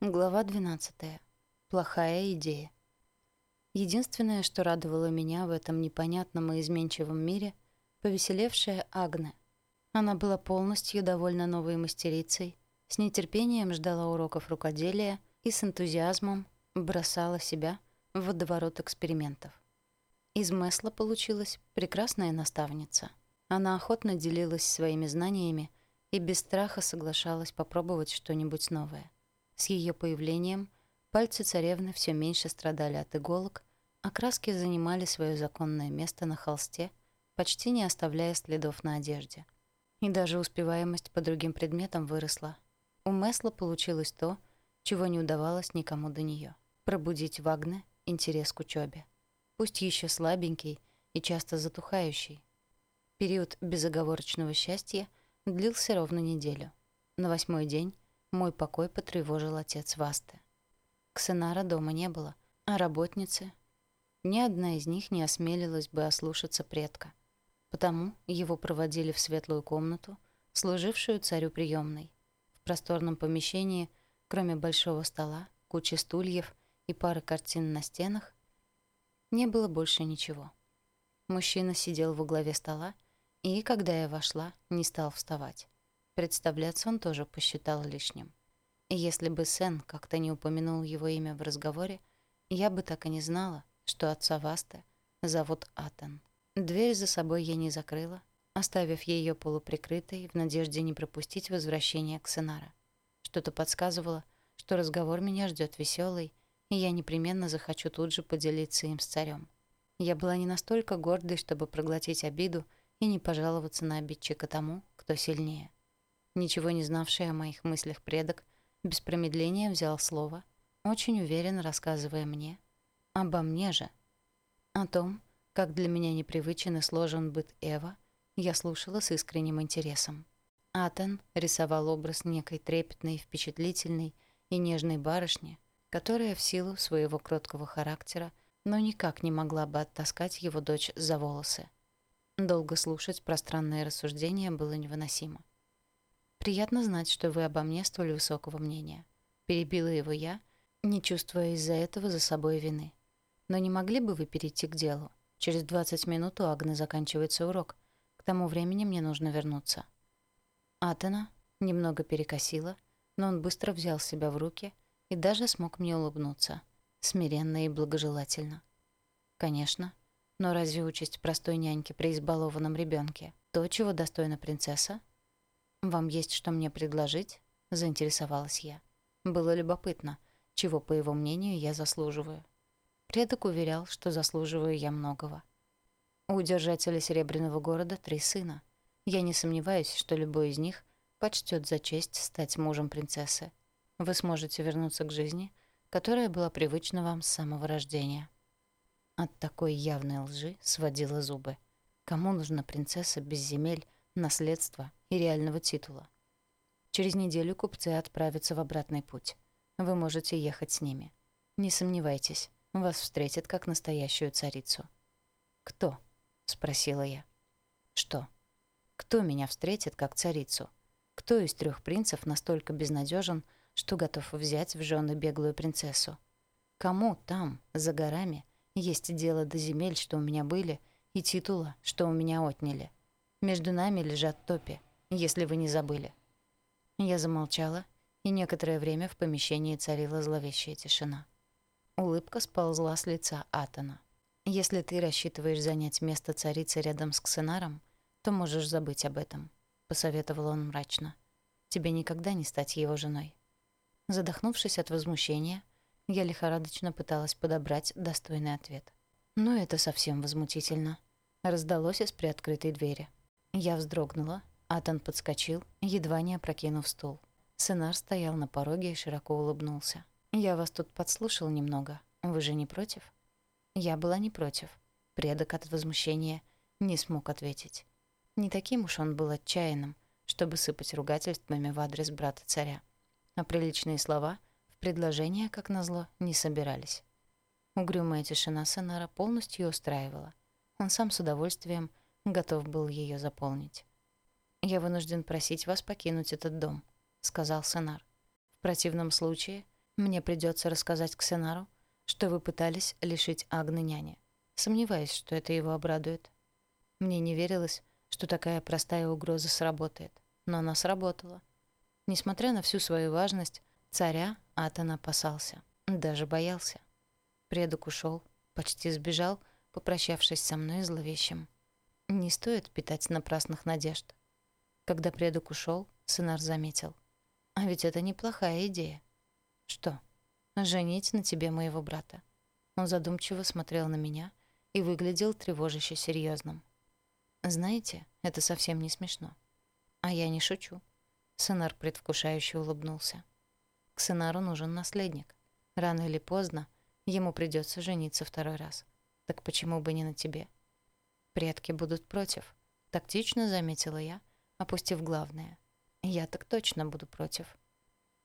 Глава 12. Плохая идея. Единственное, что радовало меня в этом непонятном и изменчивом мире — повеселевшая Агне. Она была полностью довольна новой мастерицей, с нетерпением ждала уроков рукоделия и с энтузиазмом бросала себя в водоворот экспериментов. Из Месла получилась прекрасная наставница. Она охотно делилась своими знаниями и без страха соглашалась попробовать что-нибудь новое. С ее появлением пальцы царевны все меньше страдали от иголок, а краски занимали свое законное место на холсте, почти не оставляя следов на одежде. И даже успеваемость по другим предметам выросла. У Месла получилось то, чего не удавалось никому до нее — пробудить в интерес к учебе. Пусть еще слабенький и часто затухающий. Период безоговорочного счастья длился ровно неделю. На восьмой день мой покой потревожил отец Васты. Ксенара дома не было, а работницы... Ни одна из них не осмелилась бы ослушаться предка. Потому его проводили в светлую комнату, служившую царю приемной. В просторном помещении, кроме большого стола, кучи стульев и пары картин на стенах, не было больше ничего. Мужчина сидел в углове стола и, когда я вошла, не стал вставать. Представляться он тоже посчитал лишним. И если бы Сен как-то не упомянул его имя в разговоре, я бы так и не знала, что отца Васты зовут Атан. Дверь за собой я не закрыла, оставив ее полуприкрытой в надежде не пропустить возвращение к Сенара. Что-то подсказывало, что разговор меня ждет веселый, и я непременно захочу тут же поделиться им с царем. Я была не настолько гордой, чтобы проглотить обиду и не пожаловаться на обидчика тому, кто сильнее. Ничего не знавший о моих мыслях предок без промедления взял слово, очень уверенно рассказывая мне обо мне же. О том, как для меня непривычен и сложен быт Эва, я слушала с искренним интересом. Атен рисовал образ некой трепетной, впечатлительной и нежной барышни, которая в силу своего кроткого характера, но никак не могла бы оттаскать его дочь за волосы. Долго слушать пространные рассуждения было невыносимо. Приятно знать, что вы обо мне столь высокого мнения. Перебила его я, не чувствуя из-за этого за собой вины. Но не могли бы вы перейти к делу? Через 20 минут у Агны заканчивается урок. К тому времени мне нужно вернуться. Атена немного перекосила, но он быстро взял себя в руки и даже смог мне улыбнуться, смиренно и благожелательно. Конечно, но разве участь простой няньки при избалованном ребенке то, чего достойна принцесса? «Вам есть что мне предложить?» — заинтересовалась я. Было любопытно, чего, по его мнению, я заслуживаю. Предок уверял, что заслуживаю я многого. У держателя Серебряного города три сына. Я не сомневаюсь, что любой из них почтет за честь стать мужем принцессы. Вы сможете вернуться к жизни, которая была привычна вам с самого рождения. От такой явной лжи сводила зубы. Кому нужна принцесса без земель, наследства и реального титула. Через неделю купцы отправятся в обратный путь. Вы можете ехать с ними. Не сомневайтесь, вас встретят как настоящую царицу. «Кто?» — спросила я. «Что? Кто меня встретит как царицу? Кто из трех принцев настолько безнадежен, что готов взять в жены беглую принцессу? Кому там, за горами, есть дело до земель, что у меня были, и титула, что у меня отняли?» Между нами лежат топи, если вы не забыли». Я замолчала, и некоторое время в помещении царила зловещая тишина. Улыбка сползла с лица Атона. «Если ты рассчитываешь занять место царицы рядом с Ксенаром, то можешь забыть об этом», — посоветовал он мрачно. «Тебе никогда не стать его женой». Задохнувшись от возмущения, я лихорадочно пыталась подобрать достойный ответ. «Ну, это совсем возмутительно», — раздалось из приоткрытой двери. Я вздрогнула. Атан подскочил, едва не опрокинув стул. Сценар стоял на пороге и широко улыбнулся. «Я вас тут подслушал немного. Вы же не против?» Я была не против. Предок от возмущения не смог ответить. Не таким уж он был отчаянным, чтобы сыпать ругательствами в адрес брата царя. А приличные слова в предложение, как назло, не собирались. Угрюмая тишина Сенара полностью устраивала. Он сам с удовольствием готов был ее заполнить. «Я вынужден просить вас покинуть этот дом», — сказал Сенар. «В противном случае Мне придется рассказать Ксенару, что вы пытались лишить Агны няни. Сомневаюсь, что это его обрадует. Мне не верилось, что такая простая угроза сработает. Но она сработала. Несмотря на всю свою важность, царя Атон опасался. Даже боялся. Предок ушел, почти сбежал, попрощавшись со мной зловещим. Не стоит питать напрасных надежд. Когда предок ушел, Сынар заметил. «А ведь это неплохая идея». «Что?» «Женить на тебе моего брата». Он задумчиво смотрел на меня и выглядел тревожище серьезным. «Знаете, это совсем не смешно». «А я не шучу». Сынар предвкушающе улыбнулся. К Сынару нужен наследник. Рано или поздно ему придется жениться второй раз. Так почему бы не на тебе? Предки будут против. Тактично заметила я, опустив главное. Я так точно буду против.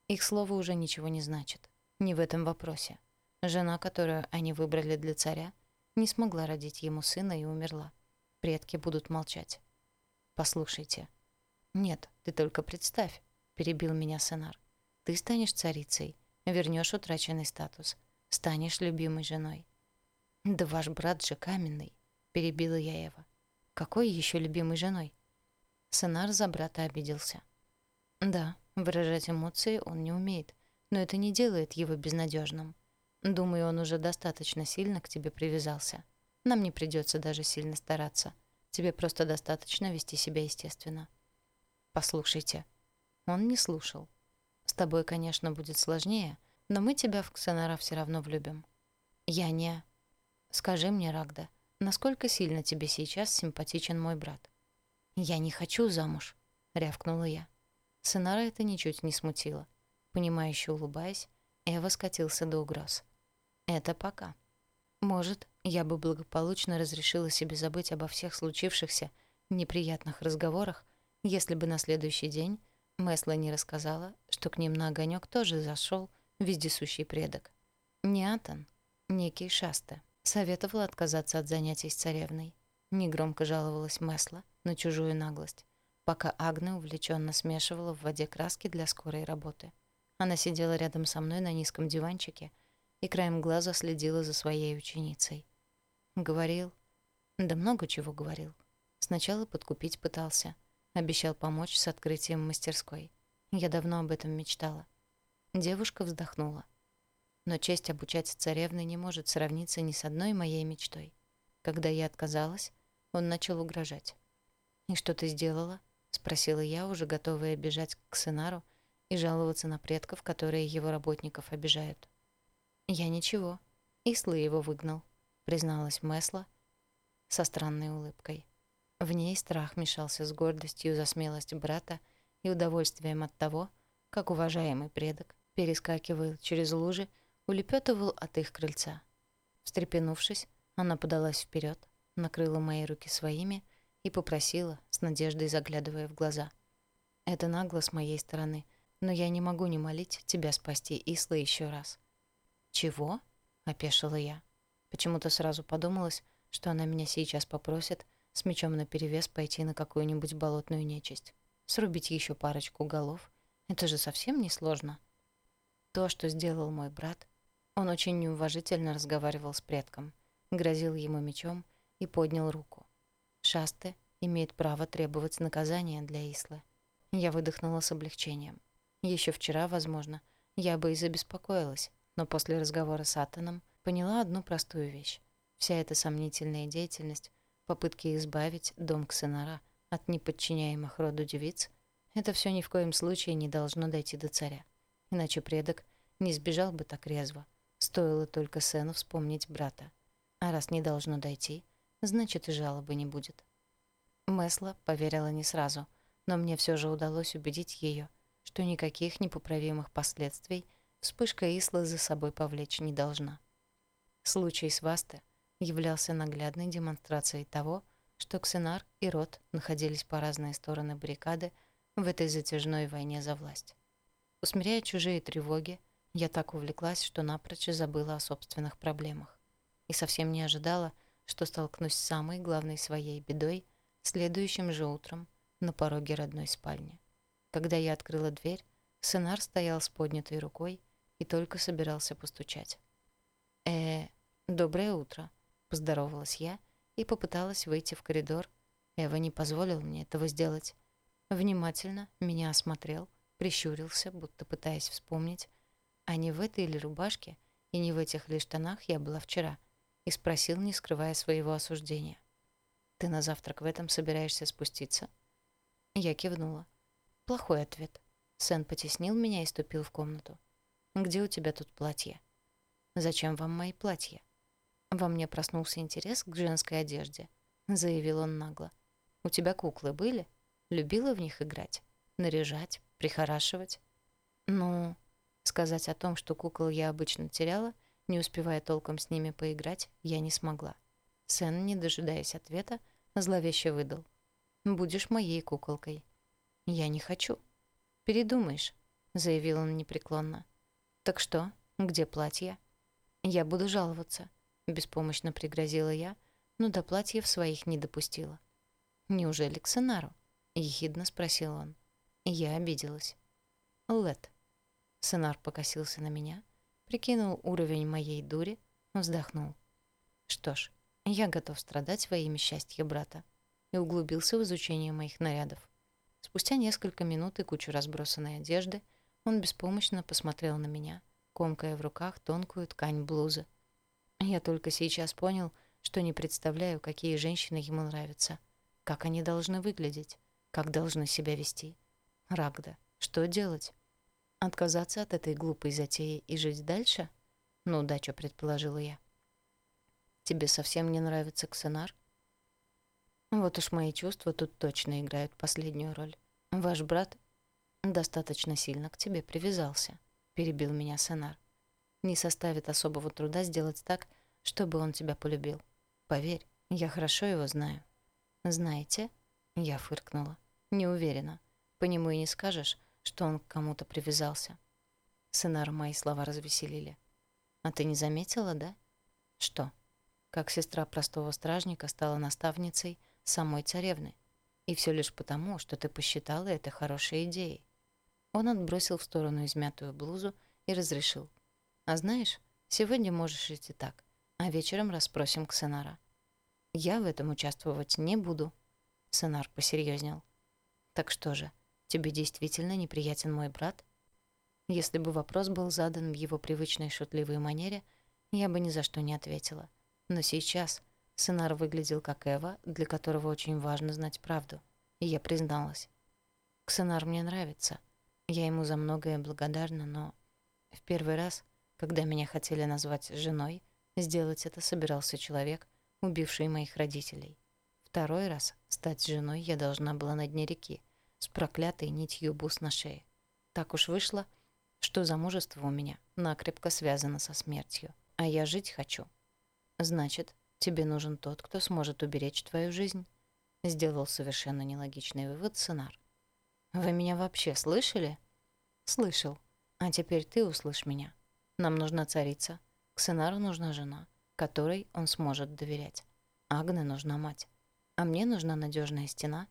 Их слово уже ничего не значит. Не в этом вопросе. Жена, которую они выбрали для царя, не смогла родить ему сына и умерла. Предки будут молчать. Послушайте. Нет, ты только представь, перебил меня Сенар. Ты станешь царицей, вернешь утраченный статус, станешь любимой женой. «Да ваш брат же каменный», — перебила я Эва. «Какой еще любимой женой?» Сенар за брата обиделся. «Да, выражать эмоции он не умеет, но это не делает его безнадежным. Думаю, он уже достаточно сильно к тебе привязался. Нам не придется даже сильно стараться. Тебе просто достаточно вести себя естественно». «Послушайте». Он не слушал. «С тобой, конечно, будет сложнее, но мы тебя в Ксенара все равно влюбим». «Я не...» Скажи мне, Рагда, насколько сильно тебе сейчас симпатичен мой брат? Я не хочу замуж, рявкнула я. Сынара это ничуть не смутило. Понимающе улыбаясь, Эва скатился до угроз. Это пока. Может, я бы благополучно разрешила себе забыть обо всех случившихся неприятных разговорах, если бы на следующий день Месла не рассказала, что к ним на огонек тоже зашел вездесущий предок. Не Атан, некий Шаста. Советовала отказаться от занятий с царевной. Негромко жаловалась Месла на чужую наглость, пока Агна увлеченно смешивала в воде краски для скорой работы. Она сидела рядом со мной на низком диванчике и краем глаза следила за своей ученицей. Говорил, да много чего говорил. Сначала подкупить пытался, обещал помочь с открытием мастерской. Я давно об этом мечтала. Девушка вздохнула. Но честь обучать царевны не может сравниться ни с одной моей мечтой. Когда я отказалась, он начал угрожать. «И что ты сделала?» — спросила я, уже готовая бежать к Сенару и жаловаться на предков, которые его работников обижают. «Я ничего. Исла его выгнал», — призналась Месла со странной улыбкой. В ней страх мешался с гордостью за смелость брата и удовольствием от того, как уважаемый предок перескакивает через лужи улепетывал от их крыльца. Встрепенувшись, она подалась вперед, накрыла мои руки своими и попросила, с надеждой заглядывая в глаза. «Это нагло с моей стороны, но я не могу не молить тебя спасти Исла еще раз». «Чего?» — опешила я. Почему-то сразу подумалось, что она меня сейчас попросит с мечом наперевес пойти на какую-нибудь болотную нечисть. Срубить еще парочку голов. Это же совсем не сложно. То, что сделал мой брат, он очень неуважительно разговаривал с предком, грозил ему мечом и поднял руку. Шасте имеет право требовать наказания для Ислы. Я выдохнула с облегчением. Еще вчера, возможно, я бы и забеспокоилась, но после разговора с Атаном поняла одну простую вещь. Вся эта сомнительная деятельность, попытки избавить дом Ксенара от неподчиняемых роду девиц, это все ни в коем случае не должно дойти до царя. Иначе предок не сбежал бы так резво. Стоило только Сену вспомнить брата. А раз не должно дойти, значит и жалобы не будет. Месла поверила не сразу, но мне все же удалось убедить ее, что никаких непоправимых последствий вспышка Ислы за собой повлечь не должна. Случай с Васте являлся наглядной демонстрацией того, что Ксенар и Рот находились по разные стороны баррикады в этой затяжной войне за власть. Усмиряя чужие тревоги, я так увлеклась, что напрочь забыла о собственных проблемах. И совсем не ожидала, что столкнусь с самой главной своей бедой следующим же утром на пороге родной спальни. Когда я открыла дверь, Сенар стоял с поднятой рукой и только собирался постучать. «Э, доброе утро», — поздоровалась я и попыталась выйти в коридор. Эва не позволил мне этого сделать. Внимательно меня осмотрел, прищурился, будто пытаясь вспомнить, а не в этой ли рубашке и не в этих ли штанах я была вчера, и спросил, не скрывая своего осуждения. «Ты на завтрак в этом собираешься спуститься?» Я кивнула. Плохой ответ. Сэн потеснил меня и ступил в комнату. «Где у тебя тут платье?» «Зачем вам мои платья?» Во мне проснулся интерес к женской одежде. Заявил он нагло. «У тебя куклы были? Любила в них играть? Наряжать? Прихорашивать?» «Ну...» Сказать о том, что кукол я обычно теряла, не успевая толком с ними поиграть, я не смогла. Сэн, не дожидаясь ответа, зловеще выдал. «Будешь моей куколкой». «Я не хочу». «Передумаешь», — заявил он непреклонно. «Так что, где платье?» «Я буду жаловаться», — беспомощно пригрозила я, но до платьев своих не допустила. «Неужели к Сенару?» — ехидно спросил он. Я обиделась. «Лет». Сенар покосился на меня, прикинул уровень моей дури, вздохнул. «Что ж, я готов страдать во имя счастья брата» и углубился в изучение моих нарядов. Спустя несколько минут и кучу разбросанной одежды он беспомощно посмотрел на меня, комкая в руках тонкую ткань блузы. Я только сейчас понял, что не представляю, какие женщины ему нравятся, как они должны выглядеть, как должны себя вести. Рагда, что делать? Отказаться от этой глупой затеи и жить дальше? Ну, да, что предположила я. Тебе совсем не нравится Ксенар? Вот уж мои чувства тут точно играют последнюю роль. Ваш брат достаточно сильно к тебе привязался, перебил меня Сенар. Не составит особого труда сделать так, чтобы он тебя полюбил. Поверь, я хорошо его знаю. Знаете? Я фыркнула. Не уверена. По нему и не скажешь, что он к кому-то привязался. Сенар мои слова развеселили. А ты не заметила, да? Что? Как сестра простого стражника стала наставницей самой царевны. И все лишь потому, что ты посчитала это хорошей идеей. Он отбросил в сторону измятую блузу и разрешил. «А знаешь, сегодня можешь идти так, а вечером расспросим Ксенара». «Я в этом участвовать не буду», — Сенар посерьезнел. «Так что же, тебе действительно неприятен мой брат?» Если бы вопрос был задан в его привычной шутливой манере, я бы ни за что не ответила. Но сейчас Сенар выглядел как Эва, для которого очень важно знать правду. И я призналась. Ксенар мне нравится. Я ему за многое благодарна, но в первый раз, когда меня хотели назвать женой, сделать это собирался человек, убивший моих родителей. Второй раз стать женой я должна была на дне реки, с проклятой нитью бус на шее. Так уж вышло, что замужество у меня накрепко связано со смертью, а я жить хочу. Значит, Тебе нужен тот, кто сможет уберечь твою жизнь. Сделал совершенно нелогичный вывод сценар. Вы меня вообще слышали? Слышал. А теперь ты услышь меня. Нам нужна царица. К сценару нужна жена, которой он сможет доверять. Агне нужна мать. А мне нужна надежная стена,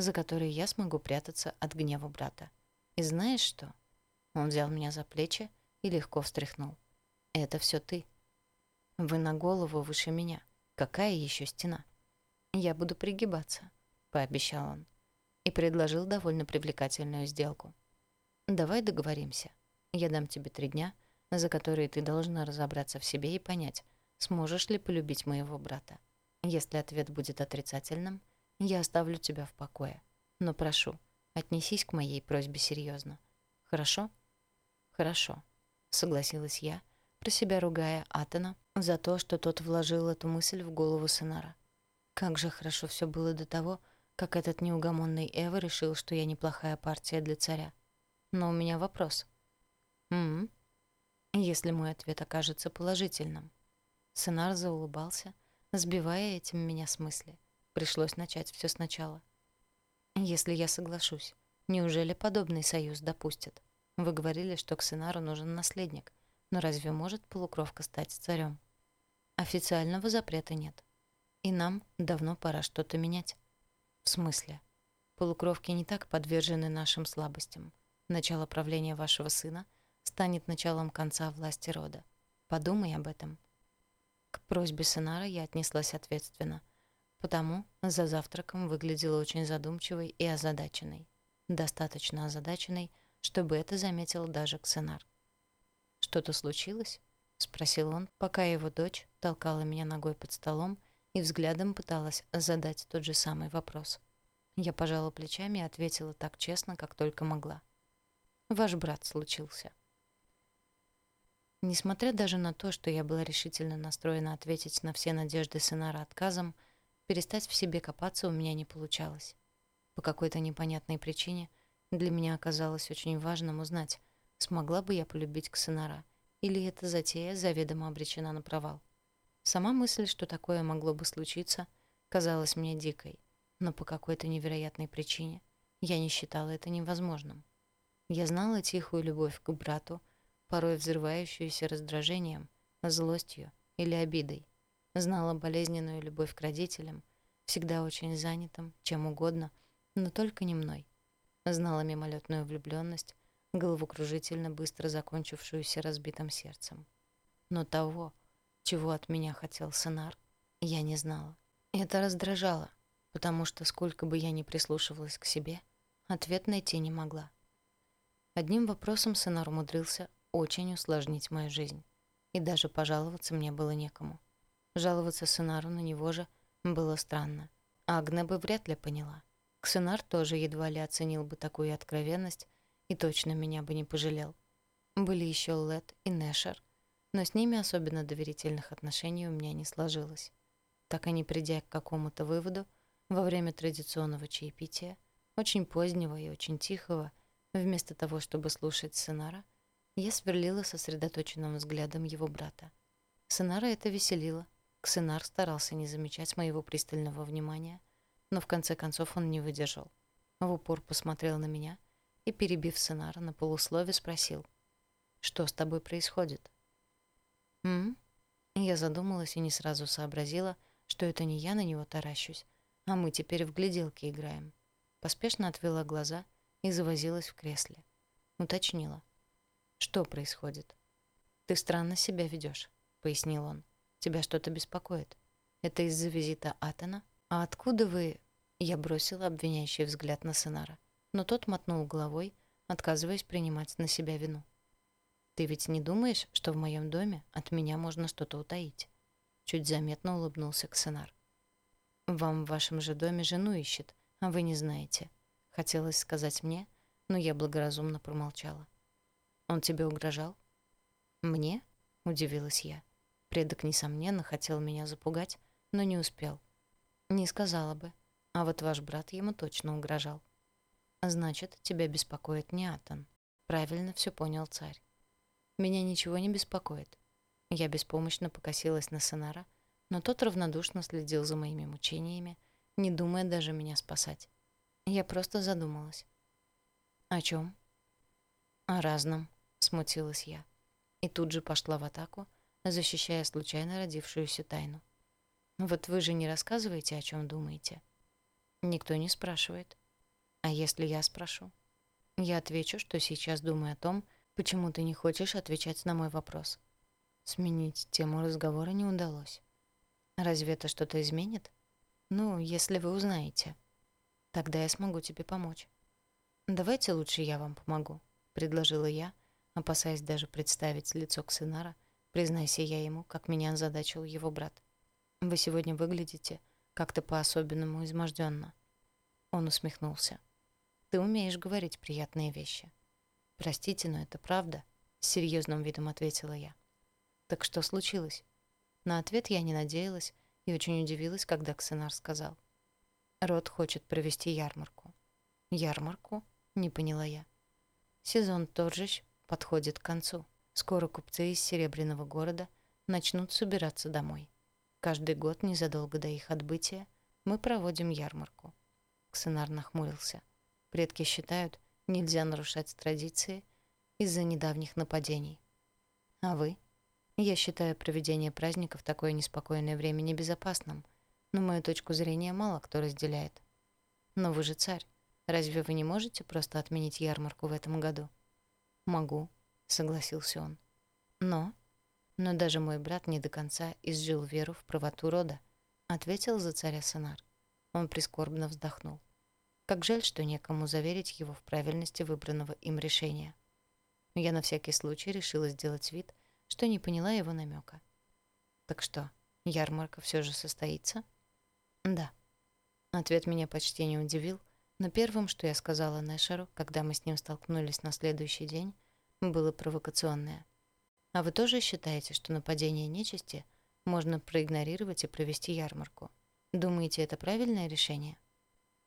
за которой я смогу прятаться от гнева брата. И знаешь что? Он взял меня за плечи и легко встряхнул. Это все ты. Вы на голову выше меня. Какая еще стена? Я буду пригибаться, пообещал он и предложил довольно привлекательную сделку. Давай договоримся. Я дам тебе три дня, за которые ты должна разобраться в себе и понять, сможешь ли полюбить моего брата. Если ответ будет отрицательным, я оставлю тебя в покое. Но прошу, отнесись к моей просьбе серьезно. Хорошо? Хорошо, согласилась я про себя ругая Атона за то, что тот вложил эту мысль в голову Сенара. Как же хорошо все было до того, как этот неугомонный Эва решил, что я неплохая партия для царя. Но у меня вопрос. М, -м, Если мой ответ окажется положительным. Сенар заулыбался, сбивая этим меня с мысли. Пришлось начать все сначала. Если я соглашусь, неужели подобный союз допустят? Вы говорили, что к Сенару нужен наследник. Но разве может полукровка стать царем? Официального запрета нет. И нам давно пора что-то менять. В смысле? Полукровки не так подвержены нашим слабостям. Начало правления вашего сына станет началом конца власти рода. Подумай об этом. К просьбе Сенара я отнеслась ответственно, потому за завтраком выглядела очень задумчивой и озадаченной. Достаточно озадаченной, чтобы это заметил даже Ксенар. «Что-то случилось?» — спросил он, пока его дочь толкала меня ногой под столом и взглядом пыталась задать тот же самый вопрос. Я пожала плечами и ответила так честно, как только могла. «Ваш брат случился». Несмотря даже на то, что я была решительно настроена ответить на все надежды Сенара отказом, перестать в себе копаться у меня не получалось. По какой-то непонятной причине для меня оказалось очень важным узнать, смогла бы я полюбить Ксенара, или эта затея заведомо обречена на провал. Сама мысль, что такое могло бы случиться, казалась мне дикой, но по какой-то невероятной причине я не считала это невозможным. Я знала тихую любовь к брату, порой взрывающуюся раздражением, злостью или обидой. Знала болезненную любовь к родителям, всегда очень занятым, чем угодно, но только не мной. Знала мимолетную влюбленность, головокружительно быстро закончившуюся разбитым сердцем. Но того, чего от меня хотел Сенар, я не знала. Это раздражало, потому что сколько бы я ни прислушивалась к себе, ответ найти не могла. Одним вопросом Сенар умудрился очень усложнить мою жизнь. И даже пожаловаться мне было некому. Жаловаться Сенару на него же было странно. Агне бы вряд ли поняла. Ксенар тоже едва ли оценил бы такую откровенность и точно меня бы не пожалел. Были еще Лет и Нэшер, но с ними особенно доверительных отношений у меня не сложилось. Так они, придя к какому-то выводу, во время традиционного чаепития, очень позднего и очень тихого, вместо того, чтобы слушать Сенара, я сверлила сосредоточенным взглядом его брата. Сенара это веселило. Ксенар старался не замечать моего пристального внимания, но в конце концов он не выдержал. В упор посмотрел на меня и, перебив Сенара на полуслове, спросил. «Что с тобой происходит?» «М?», Я задумалась и не сразу сообразила, что это не я на него таращусь, а мы теперь в гляделки играем. Поспешно отвела глаза и завозилась в кресле. Уточнила. Что происходит? Ты странно себя ведешь, пояснил он. Тебя что-то беспокоит. Это из-за визита Атана? А откуда вы? Я бросила обвиняющий взгляд на Сенара, но тот мотнул головой, отказываясь принимать на себя вину. Ты ведь не думаешь, что в моем доме от меня можно что-то утаить? Чуть заметно улыбнулся Ксенар. Вам в вашем же доме жену ищет, а вы не знаете. Хотелось сказать мне, но я благоразумно промолчала. Он тебе угрожал? Мне? удивилась я. Предок несомненно хотел меня запугать, но не успел. Не сказала бы. А вот ваш брат ему точно угрожал. Значит, тебя беспокоит не Атан. Правильно все понял царь. Меня ничего не беспокоит. Я беспомощно покосилась на Сенара, но тот равнодушно следил за моими мучениями, не думая даже меня спасать. Я просто задумалась. О чем? О разном смутилась я. И тут же пошла в атаку, защищая случайно родившуюся тайну. Вот вы же не рассказываете, о чем думаете. Никто не спрашивает. А если я спрошу? Я отвечу, что сейчас думаю о том, почему ты не хочешь отвечать на мой вопрос. Сменить тему разговора не удалось. Разве это что-то изменит? Ну, если вы узнаете. Тогда я смогу тебе помочь. Давайте лучше я вам помогу, предложила я, опасаясь даже представить лицо Ксенара, признайся я ему, как меня озадачил его брат. «Вы сегодня выглядите как-то по-особенному измождённо». Он усмехнулся. «Ты умеешь говорить приятные вещи». «Простите, но это правда», — с серьёзным видом ответила я. «Так что случилось?» На ответ я не надеялась и очень удивилась, когда Ксенар сказал. «Род хочет провести ярмарку». «Ярмарку?» — не поняла я. Сезон торжищ подходит к концу. Скоро купцы из Серебряного города начнут собираться домой. Каждый год незадолго до их отбытия мы проводим ярмарку. Ксенар нахмурился. Предки считают, нельзя нарушать традиции из-за недавних нападений. А вы? Я считаю проведение праздника в такое неспокойное время небезопасным, но мою точку зрения мало кто разделяет. Но вы же царь. Разве вы не можете просто отменить ярмарку в этом году? «Могу», — согласился он. Но... Но даже мой брат не до конца изжил веру в правоту рода, ответил за царя Санар. Он прискорбно вздохнул. Как жаль, что некому заверить его в правильности выбранного им решения. Я на всякий случай решила сделать вид, что не поняла его намека. Так что, ярмарка все же состоится? Да. Ответ меня почти не удивил, но первым, что я сказала Нэшеру, когда мы с ним столкнулись на следующий день, было провокационное. А вы тоже считаете, что нападение нечисти можно проигнорировать и провести ярмарку? Думаете, это правильное решение?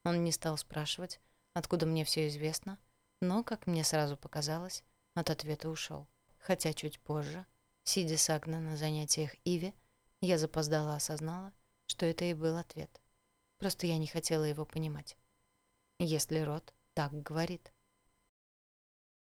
Он не стал спрашивать, откуда мне все известно, но, как мне сразу показалось, от ответа ушел. Хотя чуть позже, сидя с Агна на занятиях Иве, я запоздала осознала, что это и был ответ. Просто я не хотела его понимать. Если род так говорит.